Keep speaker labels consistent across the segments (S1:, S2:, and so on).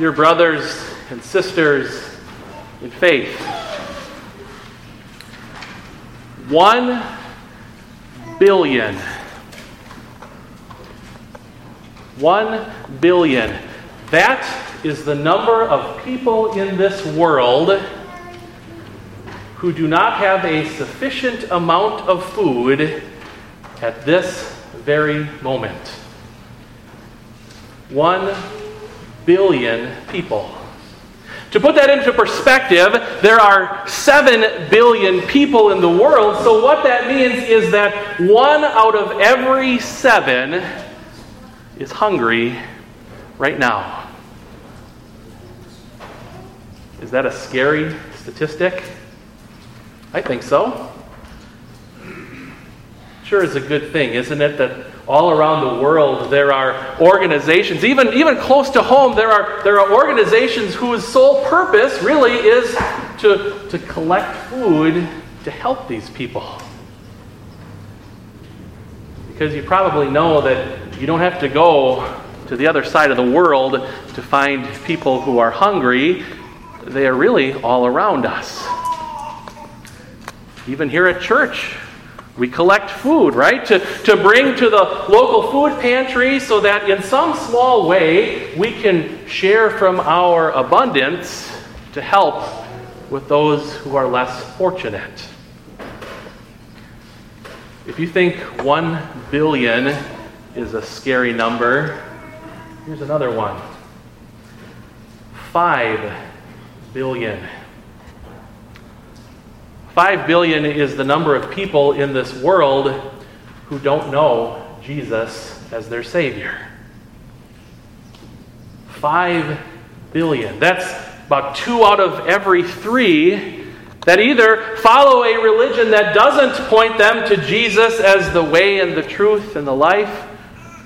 S1: dear brothers and sisters in faith. One billion. One billion. That is the number of people in this world who do not have a sufficient amount of food at this very moment. One billion people. To put that into perspective, there are 7 billion people in the world, so what that means is that one out of every seven is hungry right now. Is that a scary statistic? I think so. Sure is a good thing, isn't it, that all around the world there are organizations, even, even close to home, there are, there are organizations whose sole purpose really is to, to collect food to help these people. Because you probably know that you don't have to go to the other side of the world to find people who are hungry. They are really all around us. Even here at church, we collect food, right? To, to bring to the local food pantry so that in some small way we can share from our abundance to help with those who are less fortunate. If you think one billion is a scary number, here's another one five billion. 5 billion is the number of people in this world who don't know Jesus as their Savior. 5 billion. That's about two out of every three that either follow a religion that doesn't point them to Jesus as the way and the truth and the life,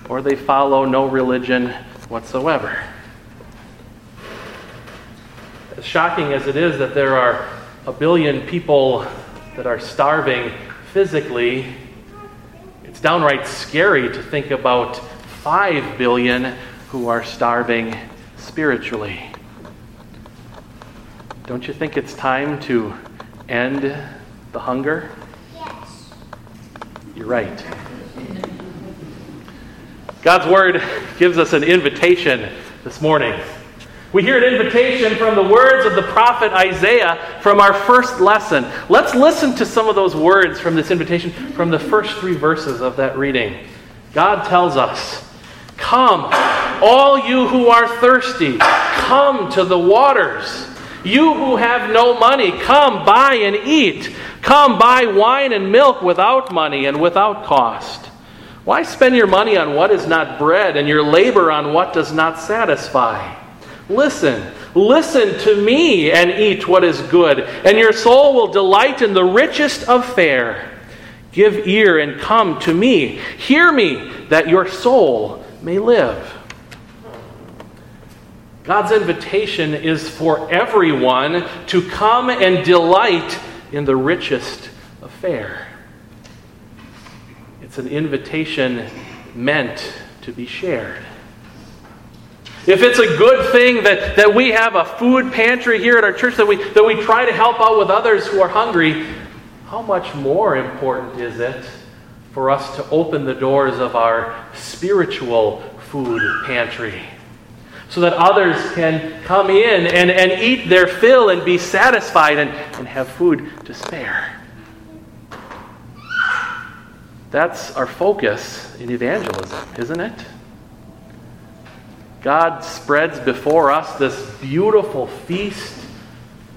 S1: or they follow no religion whatsoever. As shocking as it is that there are a billion people that are starving physically, it's downright scary to think about 5 billion who are starving spiritually. Don't you think it's time to end the hunger?
S2: Yes.
S1: You're right. God's Word gives us an invitation this morning. We hear an invitation from the words of the prophet Isaiah from our first lesson. Let's listen to some of those words from this invitation from the first three verses of that reading. God tells us, Come, all you who are thirsty, come to the waters. You who have no money, come buy and eat. Come buy wine and milk without money and without cost. Why spend your money on what is not bread and your labor on what does not satisfy? Listen, listen to me and eat what is good, and your soul will delight in the richest of fare. Give ear and come to me. Hear me, that your soul may live. God's invitation is for everyone to come and delight in the richest of fare. It's an invitation meant to be shared. If it's a good thing that, that we have a food pantry here at our church, that we, that we try to help out with others who are hungry, how much more important is it for us to open the doors of our spiritual food pantry? So that others can come in and, and eat their fill and be satisfied and, and have food to spare. That's our focus in evangelism, isn't it? God spreads before us this beautiful feast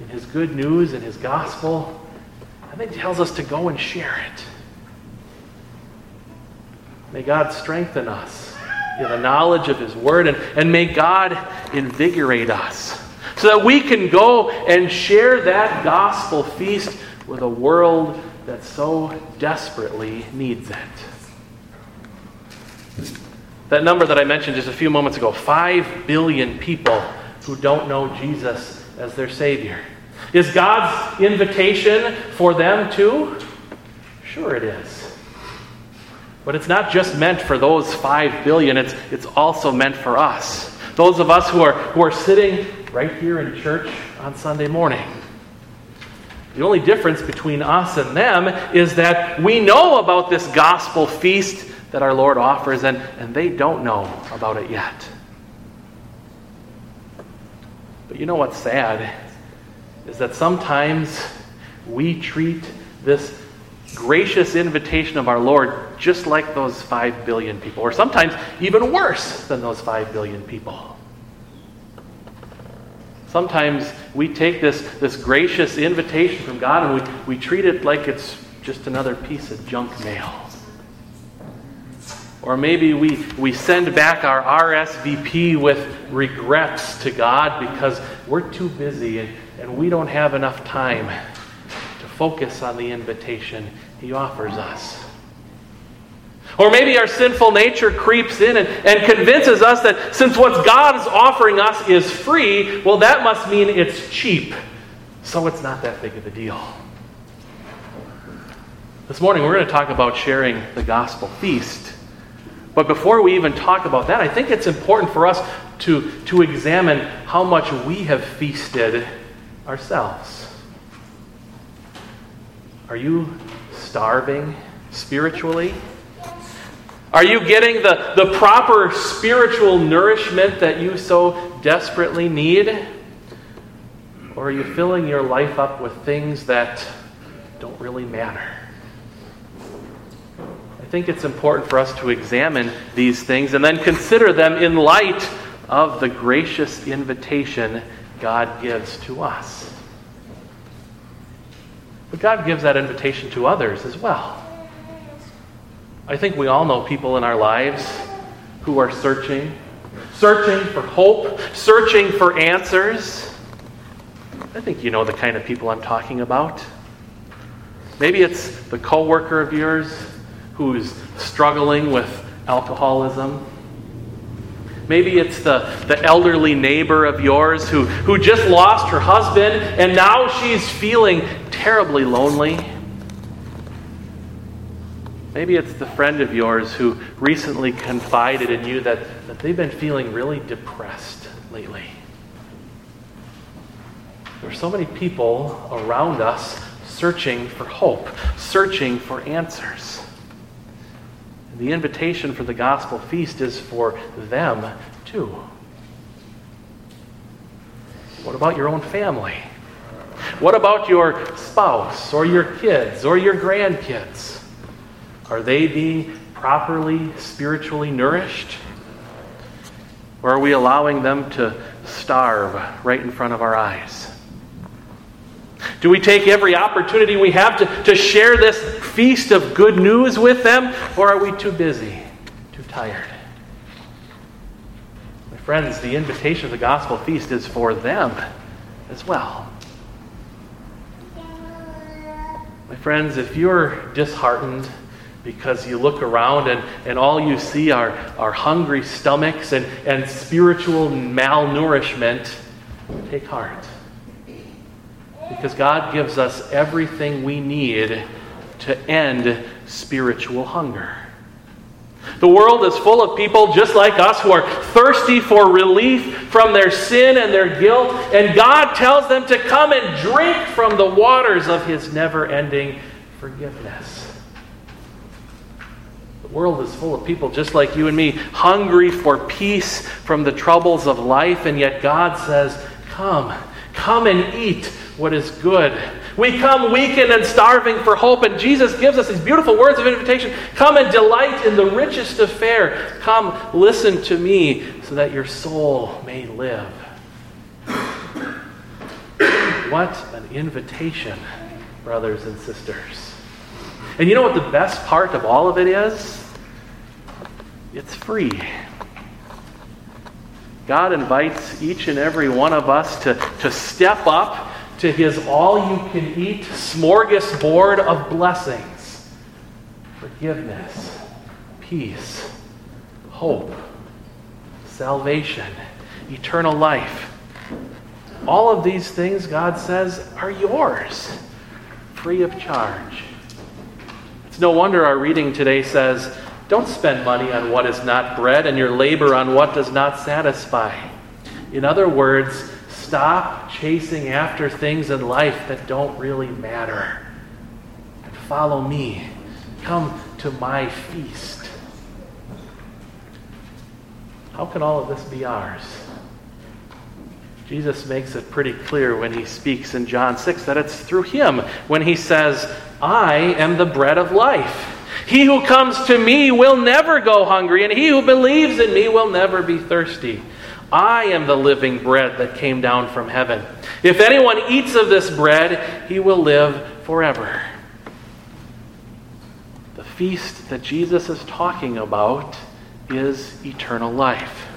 S1: in His good news and His gospel, and then tells us to go and share it. May God strengthen us in the knowledge of His Word, and, and may God invigorate us so that we can go and share that gospel feast with a world that so desperately needs it. That number that I mentioned just a few moments ago 5 billion people who don't know Jesus as their Savior. Is God's invitation for them too? Sure, it is. But it's not just meant for those 5 billion, it's, it's also meant for us. those of us who are, who are sitting right here in church on Sunday morning. The only difference between us and them is that we know about this gospel feast that our Lord offers, and, and they don't know about it yet. But you know what's sad? Is that sometimes we treat this gracious invitation of our Lord just like those five billion people, or sometimes even worse than those five billion people. Sometimes we take this, this gracious invitation from God and we, we treat it like it's just another piece of junk mail. Or maybe we, we send back our RSVP with regrets to God because we're too busy and, and we don't have enough time to focus on the invitation He offers us. Or maybe our sinful nature creeps in and, and convinces us that since what God is offering us is free, well, that must mean it's cheap. So it's not that big of a deal. This morning, we're going to talk about sharing the gospel feast. But before we even talk about that, I think it's important for us to, to examine how much we have feasted ourselves. Are you starving spiritually? Are you getting the, the proper spiritual nourishment that you so desperately need? Or are you filling your life up with things that don't really matter? I think it's important for us to examine these things and then consider them in light of the gracious invitation God gives to us. But God gives that invitation to others as well. I think we all know people in our lives who are searching, searching for hope, searching for answers. I think you know the kind of people I'm talking about. Maybe it's the coworker of yours who's struggling with alcoholism. Maybe it's the, the elderly neighbor of yours who, who just lost her husband and now she's feeling terribly lonely. Maybe it's the friend of yours who recently confided in you that, that they've been feeling really depressed lately. There are so many people around us searching for hope, searching for answers. The invitation for the gospel feast is for them too. What about your own family? What about your spouse or your kids or your grandkids? Are they being properly spiritually nourished? Or are we allowing them to starve right in front of our eyes? Do we take every opportunity we have to, to share this feast of good news with them? Or are we too busy, too tired? My friends, the invitation of the gospel feast is for them as well. My friends, if you're disheartened, because you look around and, and all you see are, are hungry stomachs and, and spiritual malnourishment, take heart. Because God gives us everything we need to end spiritual hunger. The world is full of people just like us who are thirsty for relief from their sin and their guilt, and God tells them to come and drink from the waters of His never ending forgiveness. The world is full of people just like you and me, hungry for peace from the troubles of life, and yet God says, Come, come and eat what is good. We come weakened and starving for hope, and Jesus gives us these beautiful words of invitation Come and delight in the richest of fare. Come, listen to me so that your soul may live. What an invitation, brothers and sisters. And you know what the best part of all of it is? It's free. God invites each and every one of us to, to step up to his all you can eat smorgasbord of blessings forgiveness, peace, hope, salvation, eternal life. All of these things, God says, are yours, free of charge. It's no wonder our reading today says, Don't spend money on what is not bread and your labor on what does not satisfy. In other words, stop chasing after things in life that don't really matter. And follow me. Come to my feast. How can all of this be ours? Jesus makes it pretty clear when he speaks in John 6 that it's through him when he says, I am the bread of life. He who comes to me will never go hungry, and he who believes in me will never be thirsty. I am the living bread that came down from heaven. If anyone eats of this bread, he will live forever. The feast that Jesus is talking about is eternal life.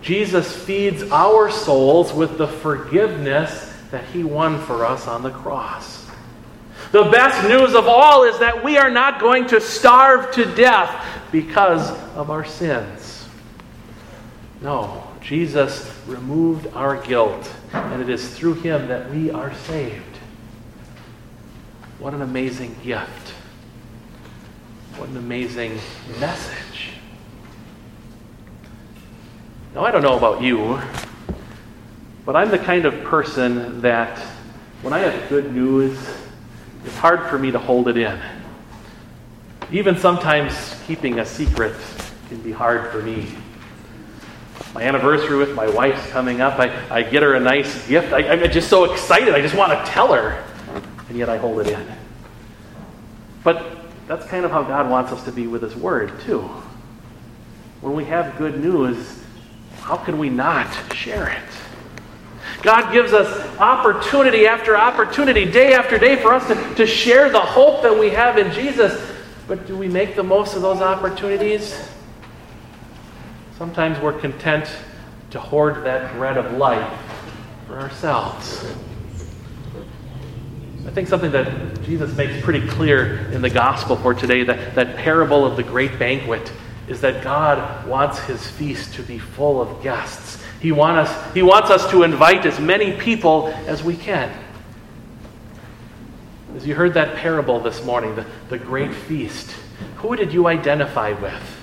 S1: Jesus feeds our souls with the forgiveness that he won for us on the cross. The best news of all is that we are not going to starve to death because of our sins. No, Jesus removed our guilt, and it is through him that we are saved. What an amazing gift! What an amazing message. Now, I don't know about you, but I'm the kind of person that when I have good news, it's hard for me to hold it in. Even sometimes keeping a secret can be hard for me. My anniversary with my wife's coming up. I, I get her a nice gift. I, I'm just so excited. I just want to tell her. And yet I hold it in. But that's kind of how God wants us to be with His Word, too. When we have good news, how can we not share it? God gives us opportunity after opportunity, day after day, for us to, to share the hope that we have in Jesus. But do we make the most of those opportunities? Sometimes we're content to hoard that bread of life for ourselves. I think something that Jesus makes pretty clear in the gospel for today, that, that parable of the great banquet, is that God wants his feast to be full of guests. He, want us, he wants us to invite as many people as we can. As you heard that parable this morning, the, the great feast, who did you identify with?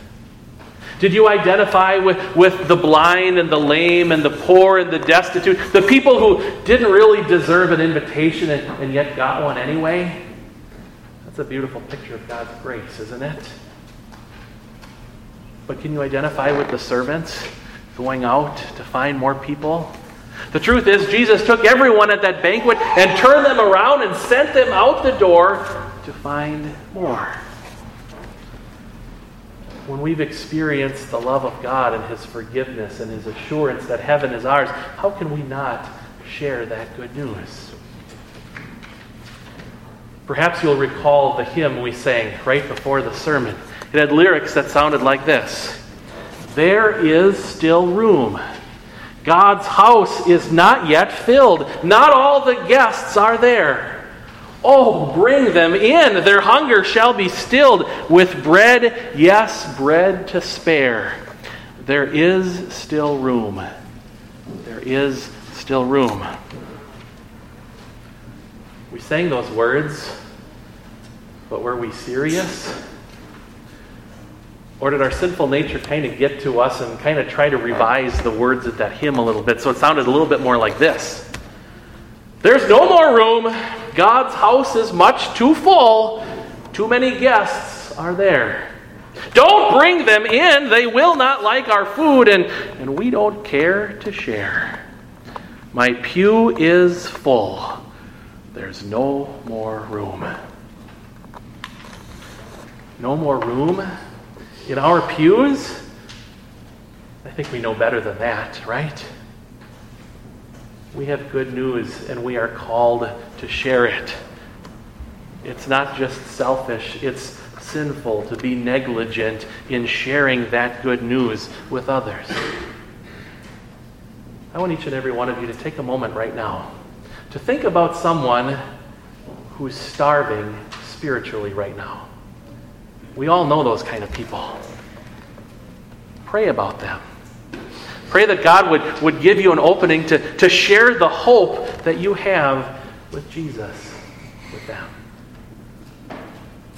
S1: Did you identify with, with the blind and the lame and the poor and the destitute? The people who didn't really deserve an invitation and, and yet got one anyway? That's a beautiful picture of God's grace, isn't it? But can you identify with the servants going out to find more people? The truth is, Jesus took everyone at that banquet and turned them around and sent them out the door to find more. When we've experienced the love of God and His forgiveness and His assurance that heaven is ours, how can we not share that good news? Perhaps you'll recall the hymn we sang right before the sermon. It had lyrics that sounded like this There is still room. God's house is not yet filled. Not all the guests are there. Oh, bring them in. Their hunger shall be stilled with bread, yes, bread to spare. There is still room. There is still room. We sang those words, but were we serious? Or did our sinful nature kind of get to us and kind of try to revise the words of that hymn a little bit so it sounded a little bit more like this? There's no more room. God's house is much too full. Too many guests are there. Don't bring them in. They will not like our food, and, and we don't care to share. My pew is full. There's no more room. No more room in our pews, I think we know better than that, right? We have good news and we are called to share it. It's not just selfish, it's sinful to be negligent in sharing that good news with others. I want each and every one of you to take a moment right now to think about someone who's starving spiritually right now. We all know those kind of people. Pray about them. Pray that God would, would give you an opening to, to share the hope that you have with Jesus with them.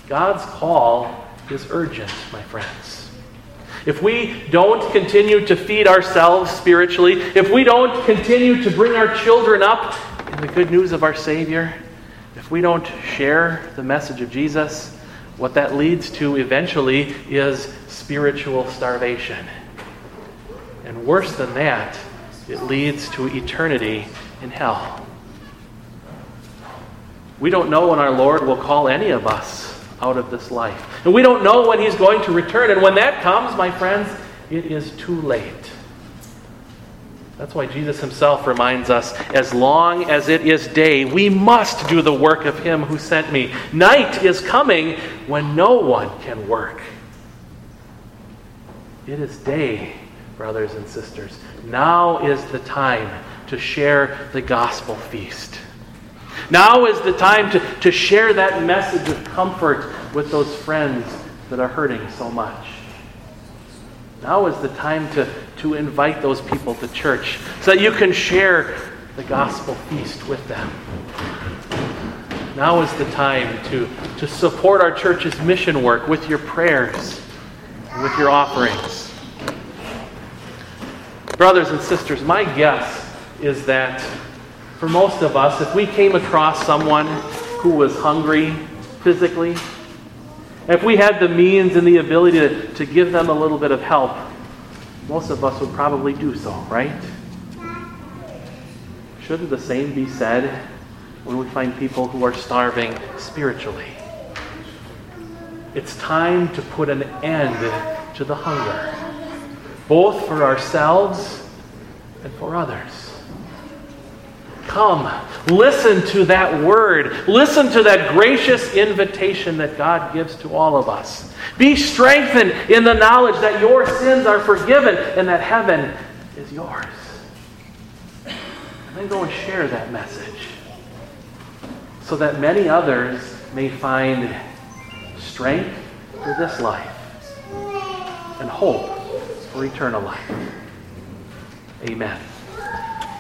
S1: God's call is urgent, my friends. if we don't continue to feed ourselves spiritually, if we don't continue to bring our children up in the good news of our Savior, if we don't share the message of Jesus, what that leads to eventually is spiritual starvation. And worse than that, it leads to eternity in hell. We don't know when our Lord will call any of us out of this life. And we don't know when He's going to return. And when that comes, my friends, it is too late. That's why Jesus himself reminds us as long as it is day, we must do the work of him who sent me. Night is coming when no one can work. It is day, brothers and sisters. Now is the time to share the gospel feast. Now is the time to, to share that message of comfort with those friends that are hurting so much. Now is the time to, to invite those people to church so that you can share the gospel feast with them. Now is the time to, to support our church's mission work with your prayers and with your offerings. Brothers and sisters, my guess is that for most of us, if we came across someone who was hungry physically, if we had the means and the ability to, to give them a little bit of help, most of us would probably do so, right? Shouldn't the same be said when we find people who are starving spiritually? It's time to put an end to the hunger, both for ourselves and for others. Come, listen to that word. Listen to that gracious invitation that God gives to all of us. Be strengthened in the knowledge that your sins are forgiven and that heaven is yours. And then go and share that message so that many others may find strength for this life and hope for eternal life. Amen.